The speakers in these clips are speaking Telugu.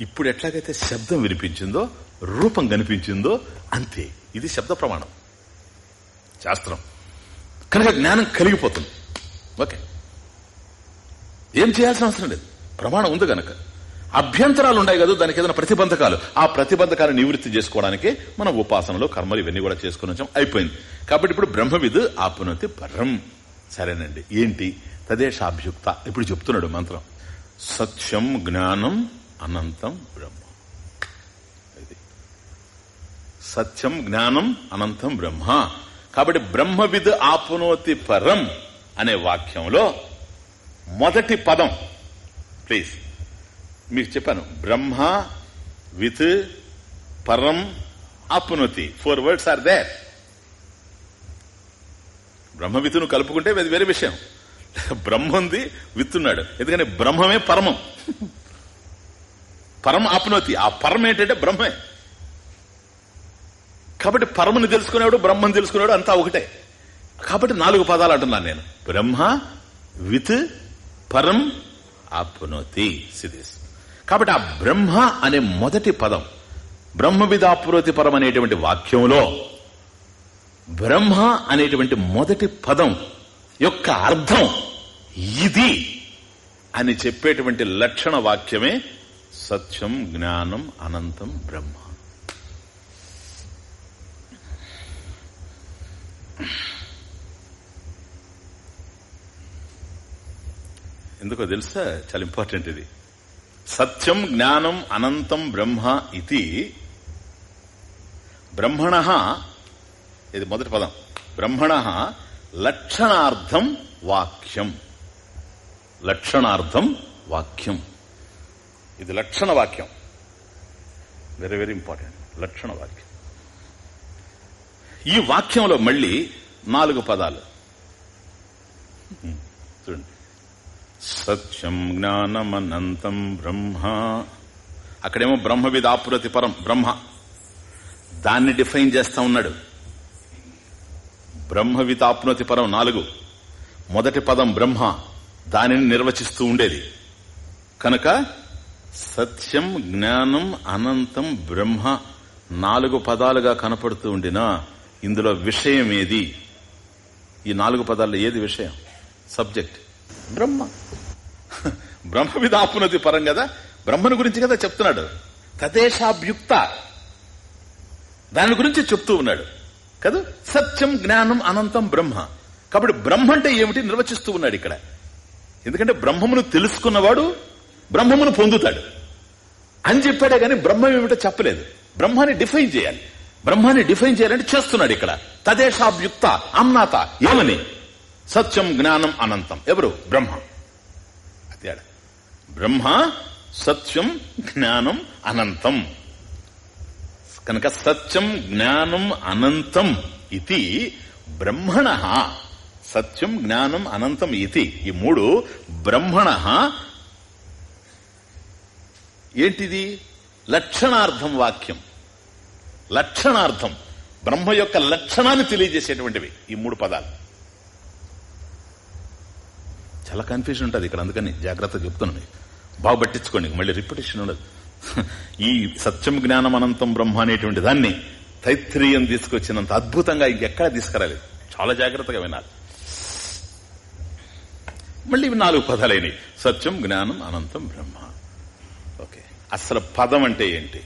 ఇప్పుడు ఎట్లాగైతే శబ్దం వినిపించిందో రూపం కనిపించిందో అంతే. ఇది శబ్ద ప్రమాణం. శాస్త్రం. కనుక జ్ఞానం కలిగిపోతుంది. ఓకే. ఏం చేయాల్సిన అవసరం లేదు. ప్రమాణం ఉంది గనక. అభ్యంతరాలు ఉన్నాయి కదా దానికి ఏదైనా ప్రతిబంధకాలు. ఆ ప్రతిబంధకాలు నివృత్తి చేసుకోవడానికి మనం ఉపాసనలో కర్మలు ఇవన్నీ కూడా చేసుకుని వచ్చాం. అయిపోయింది. కాబట్టి ఇప్పుడు బ్రహ్మవిద్ ఆపునతి పరం. సరేనండి. ఏంటి? తదేశాభ్యుక్త ఇప్పుడు చెప్తున్నాడు మంత్రం. సత్యం జ్ఞానం అనంతం బ్రహ్మ. ఇది. సత్యం జ్ఞానం అనంతం బ్రహ్మ. కాబట్టి బ్రహ్మవిద్ ఆపునోతి పరం అనే వాక్యంలో మొదటి పదం. ప్లీజ్ మీకు చెప్పాను. బ్రహ్మ విత్ పరం ఆప్నోతి. ఫోర్ వర్డ్స్ ఆర్ దేర్ బ్రహ్మ విత్తును కలుపుకుంటే అది వేరే విషయం. బ్రహ్మ ఉంది విత్తున్నాడు. ఎందుకని బ్రహ్మమే పరమం. పరం ఆప్నోతి ఆ పరం ఏంటంటే బ్రహ్మే. కాబట్టి పరముని తెలుసుకునేవాడు బ్రహ్మను తెలుసుకునేవాడు అంతా ఒకటే. కాబట్టి నాలుగు పదాలు అంటున్నాను నేను. బ్రహ్మ విత్ పరం ఆప్నోతి సిదిస్. కాబట్టి ఆ బ్రహ్మ అనే మొదటి పదం బ్రహ్మ విధాప్రోతి పరం అనేటువంటి వాక్యంలో బ్రహ్మ అనేటువంటి మొదటి పదం యొక్క అర్థం ఇది అని చెప్పేటువంటి లక్షణ వాక్యమే సత్యం జ్ఞానం అనంతం బ్రహ్మ. ఎందుకో తెలుసా? చాలా ఇంపార్టెంట్ ఇది. సత్యం జ్ఞానం అనంతం బ్రహ్మ ఇది బ్రహ్మణ. ఇది మొదటి పదం. బ్రహ్మణ లక్షణార్థం వాక్యం. లక్షణార్థం వాక్యం. ఇది లక్షణ వాక్యం. వెరీ వెరీ ఇంపార్టెంట్ లక్షణ వాక్యం. ఈ వాక్యంలో మళ్ళీ నాలుగు పదాలు. చూడండి. సత్యం జ్ఞానమనంతం బ్రహ్మ. అక్కడేమో బ్రహ్మవిద్ ఆపురతి పరం బ్రహ్మ. దాన్ని డిఫైన్ చేస్తా ఉన్నాడు. బ్రహ్మ వితాప్నోతి పరం నాలుగు. మొదటి పదం బ్రహ్మ. దానిని నిర్వచిస్తూ ఉండేది. కనుక సత్యం జ్ఞానం అనంతం బ్రహ్మ నాలుగు పదాలుగా కనపడుతూ ఉండినా ఇందులో విషయం ఏది ఈ నాలుగు పదాల్లో ఏది విషయం? సబ్జెక్ట్. బ్రహ్మ. బ్రహ్మ మీద ఆపునది పరం కదా? బ్రహ్మను గురించి కదా చెప్తున్నాడు. తదేశాభ్యుక్త. దాని గురించి చెప్తూ ఉన్నాడు. కదా? సత్యం జ్ఞానం అనంతం బ్రహ్మ. కాబట్టి బ్రహ్మ అంటే ఏమిటి నిర్వచిస్తూ ఉన్నాడు ఇక్కడ. ఎందుకంటే బ్రహ్మమును తెలుసుకున్నవాడు బ్రహ్మమును పొందుతాడు. అని చెప్పాడే గాని బ్రహ్మం ఏమిటో చెప్పలేదు. బ్రహ్మాన్ని డిఫైన్ చేయాలి. బ్రహ్మాన్ని డిఫైన్ చేయాలంటే చేస్తున్నాడు ఇక్కడ. తదేశాభ్యుక్త అమ్నాత ఏమని? సత్యం జ్ఞానం అనంతం. ఎవరు? బ్రహ్మ. అదే బ్రహ్మ సత్యం జ్ఞానం అనంతం. కనుక సత్యం జ్ఞానం అనంతం ఇది బ్రహ్మణ. సత్యం జ్ఞానం అనంతం ఇది ఈ మూడు బ్రహ్మణ ఏంటిది? లక్షణార్థం వాక్యం. లక్షణార్థం. బ్రహ్మ యొక్క లక్షణాన్ని తెలియజేసేటువంటివి ఈ మూడు పదాలు. చాలా కన్ఫ్యూజన్ ఉంటుంది ఇక్కడ అందుకని జాగ్రత్త చెప్తున్నాను బాగా పట్టించుకోండి మళ్ళీ రిపిటేషన్ ఉండదు. ఈ సత్యం జ్ఞానం అనంతం బ్రహ్మ అనేటువంటి దాన్ని తైత్రీయం తీసుకొచ్చినంత అద్భుతంగా ఇంకెక్కడా తీసుకురాలేదు. చాలా జాగ్రత్తగా వినాలి. మళ్ళీ ఇవి నాలుగు పదాలైనవి. సత్యం జ్ఞానం అనంతం బ్రహ్మ. ఓకే. అసలు పదం అంటే ఏంటి?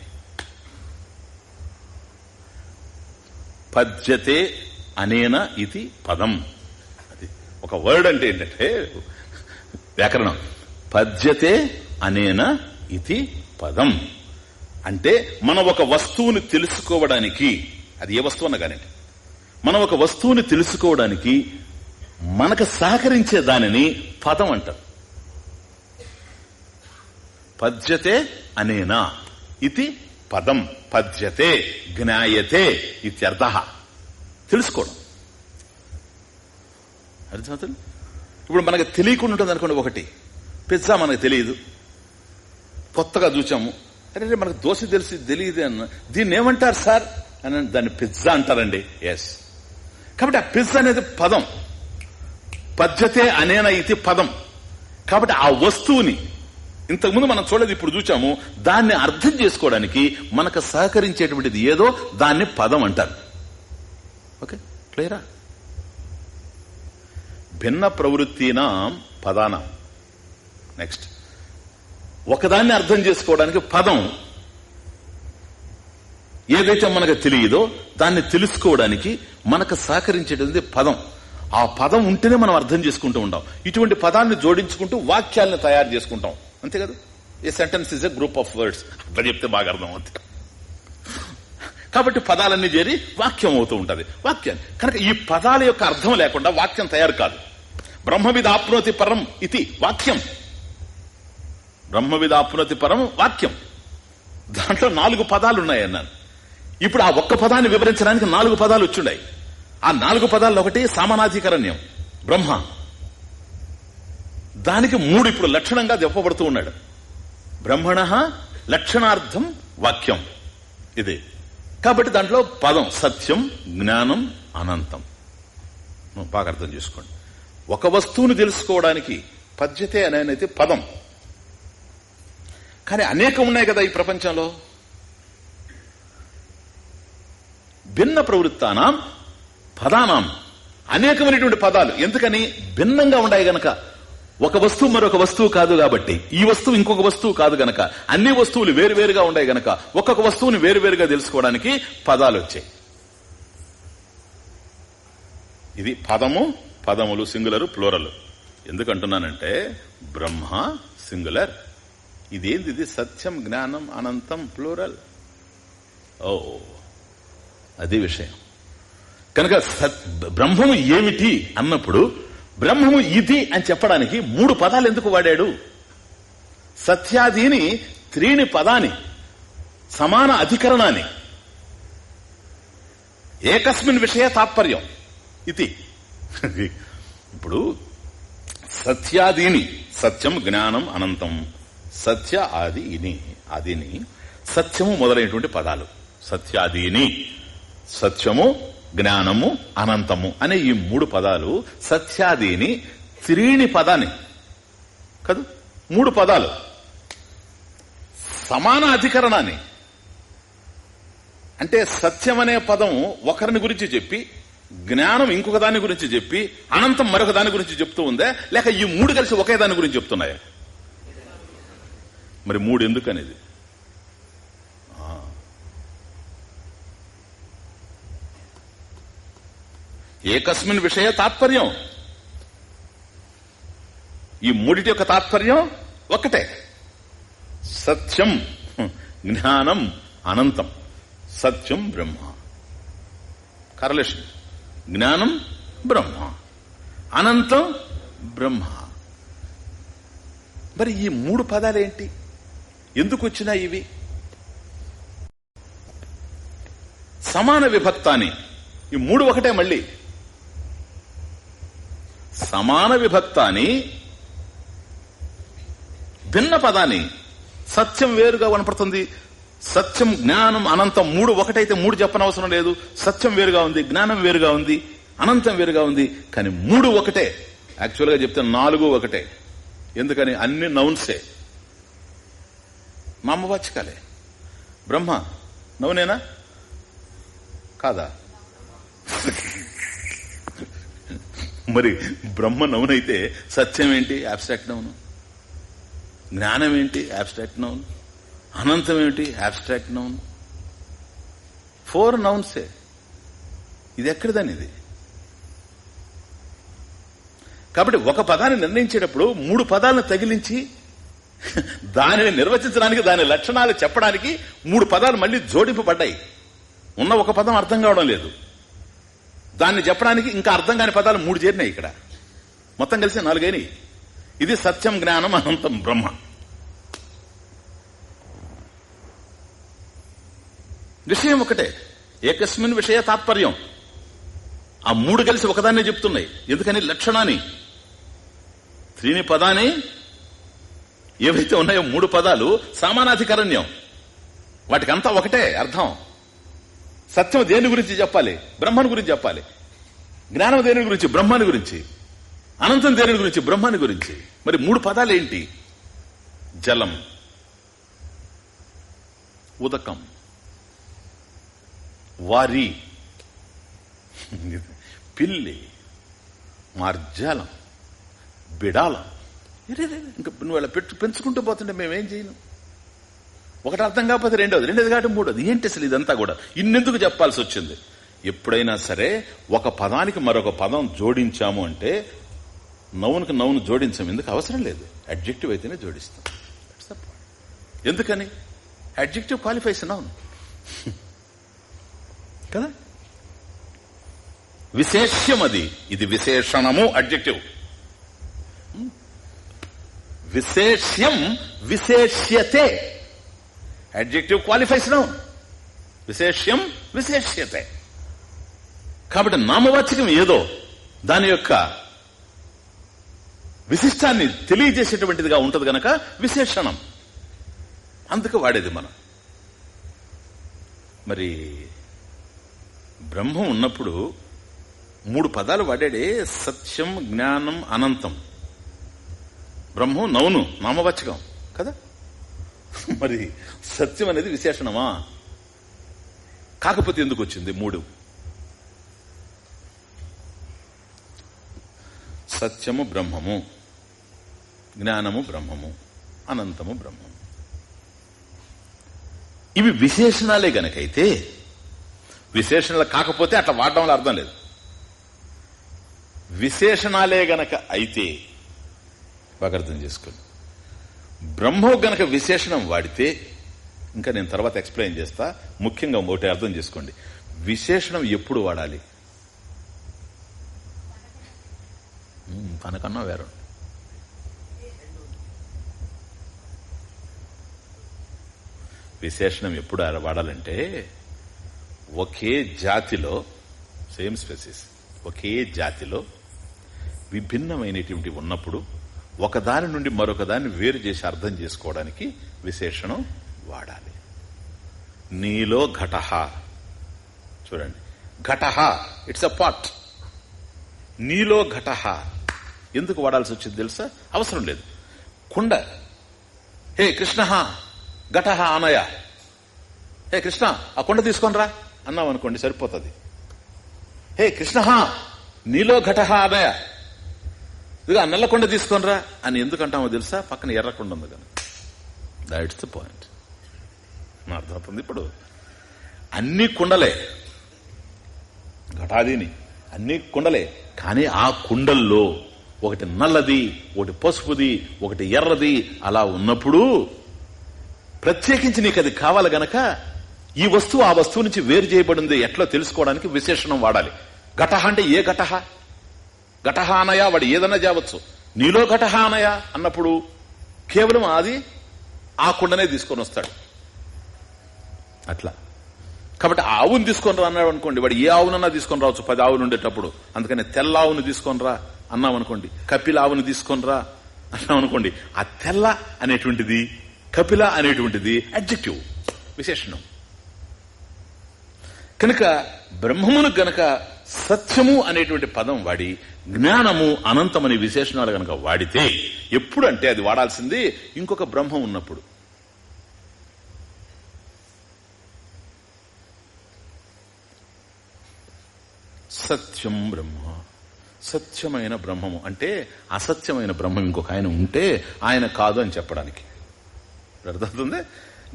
పద్యతే అనేన ఇది పదం. అది ఒక వర్డ్ అంటే ఏంటంటే వ్యాకరణం. పద్యతే అనేన ఇది పదం. అంటే మనం ఒక వస్తువుని తెలుసుకోవడానికి అది ఏ వస్తువు అన్న కానీ మనం ఒక వస్తువుని తెలుసుకోవడానికి మనకు సహకరించే దానిని పదం అంటారు. పద్యతే అనేనా? ఇది పదం పద్యతే జ్ఞాయతే ఇత్యర్థ. తెలుసుకోవడం. అర్థమవుతుంది? ఇప్పుడు మనకు తెలియకుండా ఉంటుంది అనుకోండి ఒకటి. పిజ్జా మనకు తెలియదు. కొత్తగా చూచాము అరే మనకు దోశ తెలిసి తెలియదు అన్న. దీన్ని ఏమంటారు సార్? అని దాన్ని పిజ్జా అంటారండి. ఎస్ కాబట్టి ఆ పిజ్జా అనేది పదం. పద్యతే అనేన ఇది పదం. కాబట్టి ఆ వస్తువుని ఇంతకుముందు మనం చూడలేదు ఇప్పుడు చూచాము. దాన్ని అర్థం చేసుకోవడానికి మనకు సహకరించేటువంటిది ఏదో దాన్ని పదం అంటారు. ఓకే? క్లియరా? భిన్న ప్రవృత్తినా పదాన? నెక్స్ట్. ఒకదాన్ని అర్థం చేసుకోవడానికి పదం. ఏదైతే మనకు తెలియదో దాన్ని తెలుసుకోవడానికి మనకు సహకరించేటువంటి పదం. ఆ పదం ఉంటేనే మనం అర్థం చేసుకుంటూ ఉంటాం. ఇటువంటి పదాన్ని జోడించుకుంటూ వాక్యాలను తయారు చేసుకుంటాం. అంతే కదా? A sentence is a group of words అట్లా చెప్తే బాగా అర్థం అవుతుంది కాబట్టి పదాలన్నీ చేరి వాక్యం అవుతూ ఉంటుంది. వాక్యం. కనుక ఈ పదాల యొక్క అర్థం లేకుండా వాక్యం తయారు కాదు. బ్రహ్మవిధ ఆప్నోతి పరం ఇది వాక్యం. బ్రహ్మవిధ ఆప్నోతి పరం వాక్యం. దాంట్లో నాలుగు పదాలు ఉన్నాయి అన్నాను ఇప్పుడు ఆ ఒక్క పదాన్ని వివరించడానికి నాలుగు పదాలు వచ్చున్నాయి ఆ నాలుగు పదాల్లో ఒకటి సామానాధికరణ్యం. బ్రహ్మ. దానికి మూడు ఇప్పుడు లక్షణంగా చెప్పబడుతూ ఉన్నాడు. బ్రహ్మణ లక్షణార్థం వాక్యం. ఇది. కాబట్టి దాంట్లో పదం సత్యం జ్ఞానం అనంతం. నువ్వు బాగా అర్థం చేసుకోండి. ఒక వస్తువును తెలుసుకోవడానికి పద్యతే అనేది పదం. కానీ అనేకం ఉన్నాయి కదా ఈ ప్రపంచంలో. భిన్న ప్రవృత్తానాం పదానాం. అనేకమైనటువంటి పదాలు. ఎందుకని? భిన్నంగా ఉన్నాయి గనక. ఒక వస్తువు మరొక వస్తువు కాదు కాబట్టి ఈ వస్తువు ఇంకొక వస్తువు కాదు గనక అన్ని వస్తువులు వేరువేరుగా ఉన్నాయి గనక ఒక్కొక్క వస్తువుని వేరువేరుగా తెలుసుకోవడానికి పదాలు వచ్చాయి. ఇది పదము పదములు సింగులరు ప్లోరలు. ఎందుకంటున్నానంటే బ్రహ్మ సింగులర్. ఇదేంది ఇది? సత్యం జ్ఞానం అనంతం ప్లూరల్. ఓ అది విషయం. కనుక బ్రహ్మము ఏమిటి అన్నప్పుడు బ్రహ్మము ఇది అని చెప్పడానికి మూడు పదాలు ఎందుకు వాడాడు? సత్యాదీని త్రీని పదాని సమాన అధికరణాన్ని. ఏకస్మిన్ విషయ తాత్పర్యం ఇది. ఇప్పుడు సత్యాదీని సత్యం జ్ఞానం అనంతం. సత్య ఆది ఇని ఆదిని సత్యము మొదలైనటువంటి పదాలు. సత్యాదీని సత్యము జ్ఞానము అనంతము అనే ఈ మూడు పదాలు సత్యాదిని త్రీణి పదాన్ని. కదా? మూడు పదాలు. సమాన అధికరణాన్ని అంటే సత్యం అనే పదం ఒకరిని గురించి చెప్పి జ్ఞానం ఇంకొక దాని గురించి చెప్పి అనంతం మరొక దాని గురించి చెప్తూ ఉందా లేక ఈ మూడు కలిసి ఒకే దాని గురించి చెప్తున్నాయా? మరి మూడు ఎందుకు ఏకస్మిన్ విషయ తాత్పర్యం. ఈ మూడిటి యొక్క తాత్పర్యం ఒకటే సత్యం జ్ఞానం అనంతం. సత్యం బ్రహ్మ. కరలేషన్ జ్ఞానం బ్రహ్మ. అనంతం బ్రహ్మ. మరి ఈ మూడు పదాలేంటి? ఎందుకు వచ్చినా ఇవి? సమాన విభక్తాన్ని. ఈ మూడు ఒకటే మళ్ళీ. సమాన విభక్తాన్ని భిన్న పదాన్ని సత్యం వేరుగా కనపడుతుంది. సత్యం జ్ఞానం అనంతం మూడు ఒకటైతే మూడు చెప్పనవసరం లేదు. సత్యం వేరుగా ఉంది జ్ఞానం వేరుగా ఉంది అనంతం వేరుగా ఉంది కానీ మూడు ఒకటే. యాక్చువల్గా చెప్తే నాలుగు ఒకటే. ఎందుకని? అన్ని నౌన్సే నామవాచకాలే బ్రహ్మ నౌనేనా కాదా? మరి బ్రహ్మ నౌనైతే సత్యం ఏంటి? అబ్స్ట్రాక్ట్ నౌను జ్ఞానం ఏంటి? అబ్స్ట్రాక్ట్ నౌన్ అనంతం ఏమిటి? అబ్స్ట్రాక్ట్ నౌన్ ఫోర్ నౌన్సే ఇది ఎక్కడిదని ఇది? కాబట్టి ఒక పదాన్ని నిర్ణయించేటప్పుడు మూడు పదాలను తగిలించి దానిని నిర్వచించడానికి దాని లక్షణాలు చెప్పడానికి మూడు పదాలు మళ్ళీ జోడింపబడ్డాయి. ఉన్న ఒక పదం అర్థం కావడం లేదు. దాన్ని చెప్పడానికి ఇంకా అర్థం కాని పదాలు మూడు చేరినాయి ఇక్కడ. మొత్తం కలిసి నాలుగైనవి ఇది సత్యం జ్ఞానం అనంతం బ్రహ్మ. విషయం ఒకటే. ఏకస్మిన్ విషయ తాత్పర్యం. ఆ మూడు కలిసి ఒకదాన్నే చెప్తున్నాయి. ఎందుకని? లక్షణాన్ని. త్రీని పదాని ఏవైతే ఉన్నాయో మూడు పదాలు సామానాధికరణ్యం. వాటికంతా ఒకటే అర్థం. సత్యం దేని గురించి చెప్పాలి? బ్రహ్మని గురించి చెప్పాలి. జ్ఞానం దేని గురించి? బ్రహ్మాని గురించి. అనంతం దేని గురించి? బ్రహ్మాని గురించి. మరి మూడు పదాలు ఏంటి? జలం ఉదకం వారి పిల్లి మార్జాలం బిడాలం. ఇంకా నువ్వు అలా పెట్టు పెంచుకుంటూ పోతుంటే మేమేం చేయను ఒకటి అర్థం కాకపోతే రెండోది రెండోది కాబట్టి మూడోది. ఏంటి అసలు ఇదంతా కూడా? ఇన్నెందుకు చెప్పాల్సి వచ్చింది? ఎప్పుడైనా సరే ఒక పదానికి మరొక పదం జోడించాము అంటే నవ్వునికి నవ్వును జోడించాం. ఎందుకు? అవసరం లేదు. అడ్జెక్టివ్ అయితేనే జోడిస్తాం. ఎందుకని? అడ్జెక్టివ్ క్వాలిఫైస్ నౌన్ కదా? విశేష్యం అది ఇది విశేషణము అడ్జెక్టివ్ విశేష్యం విశేష్యతే. అడ్జెక్టివ్ క్వాలిఫైస్ నౌన్ విశేష్యం విశేష్యతే కాబట్టి నామవాచకం ఏదో దాని యొక్క విశిష్టాన్ని తెలియజేసేటువంటిదిగా ఉంటది గనక విశేషణం అందుకు వాడేది మనం మరి బ్రహ్మం ఉన్నప్పుడు మూడు పదాలు వాడాడే సత్యం జ్ఞానం అనంతం బ్రహ్మం నౌను నామవాచకం కదా మరి సత్యం అనేది విశేషణమా? కాకపోతే ఎందుకు వచ్చింది మూడు? సత్యము బ్రహ్మము జ్ఞానము బ్రహ్మము అనంతము బ్రహ్మము. ఇవి విశేషణాలే గనకైతే విశేషణాలు కాకపోతే అట్లా వాడడం వల్ల అర్థం లేదు. విశేషణాలే గనక అయితే బాగా అర్థం చేసుకోండి. బ్రహ్మో గనక విశేషణం వాడితే ఇంకా నేను తర్వాత ఎక్స్ప్లెయిన్ చేస్తా ముఖ్యంగా ఒకటి అర్థం చేసుకోండి. విశేషణం ఎప్పుడు వాడాలి? తనకన్నా వేరు విశేషణం ఎప్పుడు వాడాలంటే ఒకే జాతిలో సేమ్ స్పెసిస్ ఒకే జాతిలో విభిన్నమైనటువంటి ఉన్నప్పుడు ఒకదాని నుండి మరొకదాన్ని వేరు చేసి అర్థం చేసుకోవడానికి విశేషణం వాడాలి. నీలో ఘటహ చూడండి. ఘటహ ఇట్స్ అ పాట్ నీలో ఘటహ ఎందుకు వాడాల్సి వచ్చింది తెలుసా? అవసరం లేదు. కుండ. హే కృష్ణ ఘటహ ఆనయ. హే కృష్ణ ఆ కొండ తీసుకొనిరా. అన్నాం అనుకోండి సరిపోతుంది. హే కృష్ణ నీలో ఘటహ ఆనయ. ఇదిగో నల్లకొండ తీసుకోనరా అని ఎందుకంటామో తెలుసా? పక్కన ఎర్రకొండ ఉంది కానీ దాట్స్ ద పాయింట్ అర్థమవుతుంది ఇప్పుడు. అన్ని కుండలే. ఘటాదిని. అన్ని కుండలే. కానీ ఆ కుండల్లో ఒకటి నల్లది ఒకటి పసుపుది ఒకటి ఎర్రది అలా ఉన్నప్పుడు ప్రత్యేకించి నీకు అది కావాలి గనక ఈ వస్తువు ఆ వస్తువు నుంచి వేరు చేయబడింది ఎట్లా తెలుసుకోవడానికి విశేషణం వాడాలి. ఘటహ అంటే ఏ ఘటహ ఘటహానయా వాడు ఏదన్నా చేయవచ్చు నీలో ఘటహానయా అన్నప్పుడు కేవలం అది ఆ కుండనే తీసుకొని వస్తాడు. అట్లా. కాబట్టి ఆవుని తీసుకొని రా అన్నాడు అనుకోండి. వాడు ఏ ఆవునన్నా తీసుకొని రావచ్చు. పది ఆవులు ఉండేటప్పుడు. అందుకని తెల్ల ఆవును తీసుకొని రా అన్నాం అనుకోండి. కపిల ఆవును తీసుకొని రా అన్నాం అనుకోండి. ఆ తెల్ల అనేటువంటిది కపిల అనేటువంటిది అడ్జెక్టివ్ విశేషణం. కనుక బ్రహ్మమును గనక సత్యము అనేటువంటి పదం వాడి జ్ఞానము అనంతమని విశేషణాలు గనక వాడితే ఎప్పుడు అంటే అది వాడాల్సింది ఇంకొక బ్రహ్మం ఉన్నప్పుడు. సత్యం బ్రహ్మ. సత్యమైన బ్రహ్మము. అంటే అసత్యమైన బ్రహ్మం ఇంకొక ఆయన ఉంటే ఆయన కాదు అని చెప్పడానికి. అర్థమవుతుంది?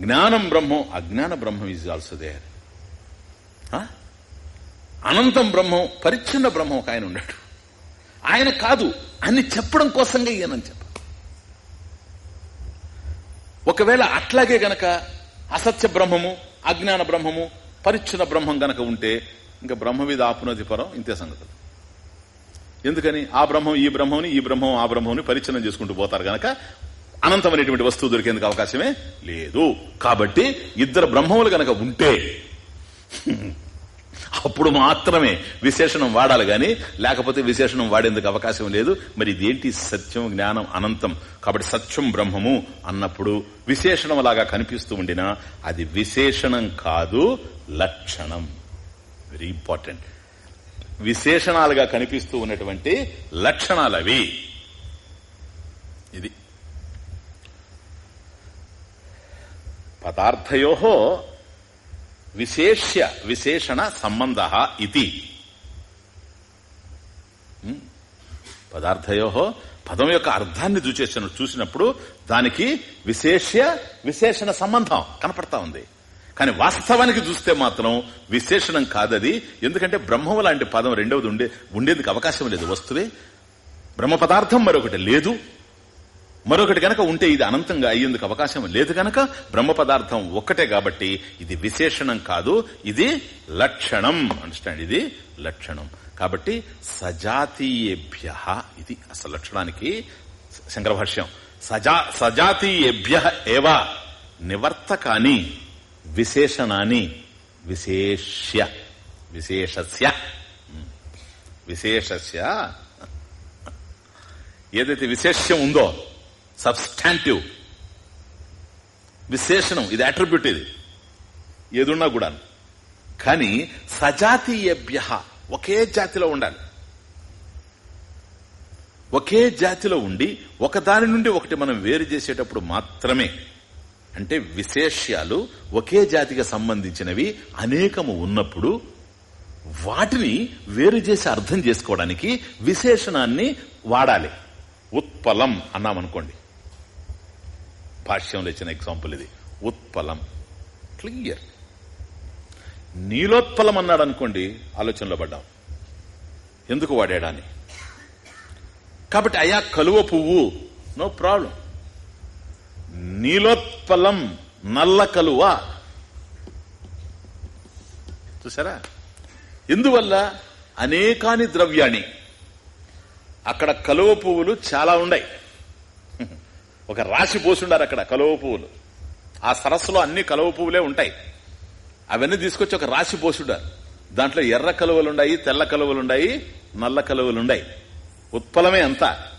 జ్ఞానం బ్రహ్మం అజ్ఞాన బ్రహ్మం ఈజ్ ఆల్సో దే అనంతం బ్రహ్మం పరిచ్ఛిన్న బ్రహ్మం ఒక ఆయన ఉన్నాడు. ఆయన కాదు అని చెప్పడం కోసంగా ఈయనని చెప్ప ఒకవేళ అట్లాగే గనక అసత్య బ్రహ్మము అజ్ఞాన బ్రహ్మము పరిచ్ఛిన్న బ్రహ్మం గనక ఉంటే ఇంకా బ్రహ్మ మీద ఆపునది పరం ఇంతే సంగతులు. ఎందుకని? ఆ బ్రహ్మం ఈ బ్రహ్మని ఈ బ్రహ్మం ఆ బ్రహ్మని పరిచ్ఛిన్నం చేసుకుంటూ పోతారు గనక అనంతమైనటువంటి వస్తువు దొరికేందుకు అవకాశమే లేదు. కాబట్టి ఇద్దరు బ్రహ్మములు గనక ఉంటే అప్పుడు మాత్రమే విశేషణం వాడాలి గాని లేకపోతే విశేషణం వాడేందుకు అవకాశం లేదు. మరి ఇదేంటి సత్యం జ్ఞానం అనంతం? కాబట్టి సత్యం బ్రహ్మము అన్నప్పుడు విశేషణం లాగా కనిపిస్తూ ఉండినా అది విశేషణం కాదు లక్షణం. వెరీ ఇంపార్టెంట్ విశేషణాలుగా కనిపిస్తూ ఉన్నటువంటి లక్షణాలు అవి ఇది. పదార్థయో విశేష్య విశేషణ సంబంధ ఇది. పదార్థయో పదం యొక్క అర్థాన్ని చూచేసిన చూసినప్పుడు దానికి విశేష్య విశేషణ సంబంధం కనపడతా ఉంది. కానీ వాస్తవానికి చూస్తే మాత్రం విశేషణం కాదది. ఎందుకంటే బ్రహ్మం లాంటి పదం రెండవది ఉండే ఉండేందుకు అవకాశం లేదు. వస్తువే. బ్రహ్మ పదార్థం మరొకటి లేదు. మరొకటి గనక ఉంటే ఇది అనంతంగా అయ్యేందుకు అవకాశం లేదు గనక బ్రహ్మ పదార్థం ఒక్కటే కాబట్టి ఇది విశేషణం కాదు ఇది లక్షణం. అండర్స్టాండ్ ఇది లక్షణం. కాబట్టి సజాతీయేభ్య ఇది అసలు లక్షణానికి శంకరభాష్యం. సజా సజాతీయేభ్య ఏవా? నివర్తకాని విశేషణాన్ని విశేష్య విశేషస్య. విశేషస్య. ఏదైతే విశేష్యం ఉందో సబ్స్టాంటివ్ విశేషణం ఇది అట్రిబ్యూట్ ఇది. ఏదున్నా కూడా కానీ సజాతీయభ్య ఒకే జాతిలో ఉండాలి. ఒకే జాతిలో ఉండి ఒకదాని నుండి ఒకటి మనం వేరు చేసేటప్పుడు మాత్రమే. అంటే విశేష్యాలు ఒకే జాతికి సంబంధించినవి అనేకము ఉన్నప్పుడు వాటిని వేరు చేసి అర్థం చేసుకోవడానికి విశేషణాన్ని వాడాలి. ఉత్పలం అన్నామనుకోండి. భాష్యంలో ఇచ్చిన ఎగ్జాంపుల్ ఇది. ఉత్పలం. క్లియర్ నీలోత్పలం అన్నాడు అనుకోండి ఆలోచనలో పడ్డాం. ఎందుకు వాడాడని కాబట్టి అయా కలువ పువ్వు నో ప్రాబ్లం నీలోత్పలం నల్ల కలువ. చూసారా? ఎందువల్ల? అనేకాని ద్రవ్యాన్ని అక్కడ కలువ పువ్వులు చాలా ఉన్నాయి ఒక రాశి పోసుండారు అక్కడ కలువ పువ్వులు. ఆ సరస్సులో అన్ని కలువ పువ్వులే ఉంటాయి. అవన్నీ తీసుకొచ్చి ఒక రాశి పోసుండారు. దాంట్లో ఎర్ర కలువలుండాయి తెల్ల కలువలుండాయి నల్ల కలువలుండాయి. ఉత్పలమే అంతా.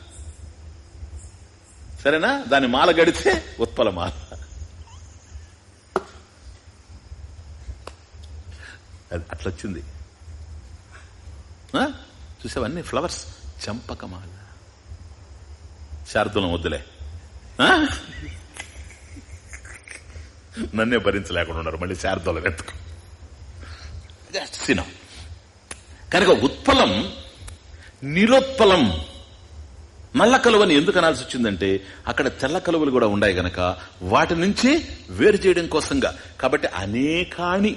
సరేనా? దాని మాల గడితే ఉత్పల మాల. అది అట్లొచ్చింది. ఆ? చూసావన్నీ ఫ్లవర్స్. చంపకమాల శారదులం వద్దులే. నన్నే భరించలేకుండా ఉన్నారు. మళ్ళీ శారదులం ఎత్తుకు సినం కనుక ఉత్పలం నిరుత్పలం నల్ల కలువని ఎందుకు అనాల్సి వచ్చిందంటే అక్కడ తెల్ల కలువలు కూడా ఉన్నాయి గనక వాటి నుంచి వేరు చేయడం కోసంగా. కాబట్టి అనేకాని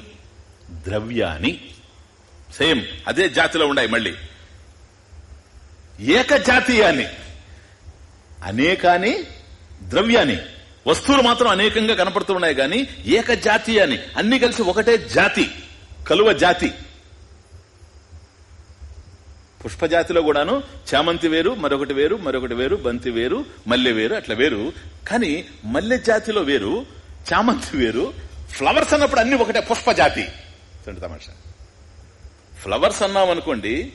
ద్రవ్యాన్ని సేమ్ అదే జాతిలో ఉన్నాయి మళ్ళీ. ఏకజాతీయాన్ని అనేకాని ద్రవ్యాన్ని వస్తువులు మాత్రం అనేకంగా కనపడుతున్నాయి ఉన్నాయి ఏకజాతి అని అన్ని కలిసి ఒకటే జాతి కలువ జాతి. పుష్పజాతిలో కూడాను చామంతి వేరు మరొకటి వేరు మరొకటి వేరు బంతి వేరు మల్లె వేరు అట్లా వేరు. కానీ మల్లె జాతిలో వేరు చామంతి వేరు ఫ్లవర్స్ అన్నప్పుడు అన్ని ఒకటే పుష్పజాతి. తమాషా. ఫ్లవర్స్ అన్నాం అనుకోండి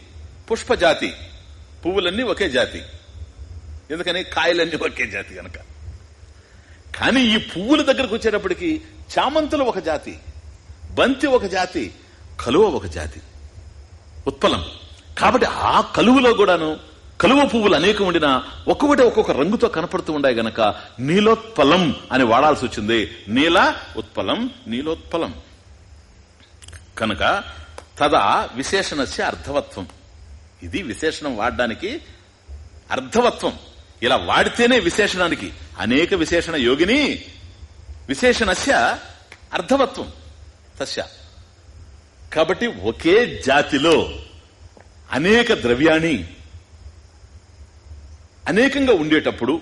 పుష్పజాతి. పువ్వులన్నీ ఒకే జాతి. ఎందుకని? కాయలన్నీ ఒకే జాతి కనుక. కానీ ఈ పువ్వుల దగ్గరకు వచ్చేటప్పటికి చామంతులు ఒక జాతి బంతి ఒక జాతి కలువ ఒక జాతి. ఉత్పలం. కాబట్టి ఆ కలువలో కూడాను కలువ పువ్వులు అనేకం ఉండినా ఒక్కొక్కటి ఒక్కొక్క రంగుతో కనపడుతూ ఉండే గనక నీలోత్పలం అని వాడాల్సి వచ్చింది. నీల ఉత్పలం నీలోత్పలం. కనుక తదా విశేషణస్య అర్థవత్వం. ఇది విశేషణం వాడడానికి అర్థవత్వం. ఇలా వాడితేనే విశేషణానికి. అనేక విశేషణ యోగిని విశేషణస్య అర్థవత్వం తస్య. కాబట్టి ఒకే జాతిలో అనేక ద్రవ్యాన్ని అనేకంగా ఉండేటప్పుడు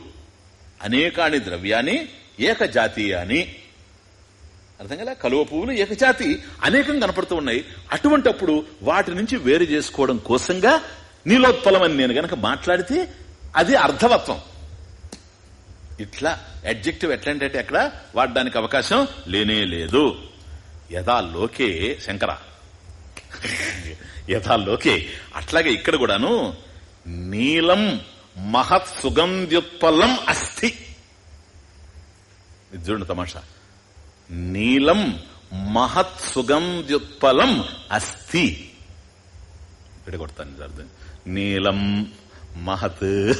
అనేకాని ద్రవ్యాన్ని ఏకజాతీయాన్ని అర్థం కదా? కలువ పువ్వులు ఏకజాతి అనేకం కనపడుతూ ఉన్నాయి. అటువంటప్పుడు వాటి నుంచి వేరు చేసుకోవడం కోసంగా నీలోత్పలం అని నేను గనక మాట్లాడితే అది అర్థవత్వం. ఇట్లా అడ్జెక్టివ్ ఎట్లాంటి అక్కడ వాడడానికి అవకాశం లేనే లేదు. యథా లోకే శంకర. యథా లోకే. అట్లాగే ఇక్కడ కూడాను నీలం మహత్ సుగంధ్యుత్పలం అస్థి. చూడండి తమాషా. నీలం మహత్ సుగంధ్యుత్పలం అస్థి. ఇక్కడ కొడతాను అర్థం. నీలం మహత్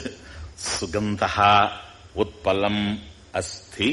సుగంధ ఉత్పలం అస్థి.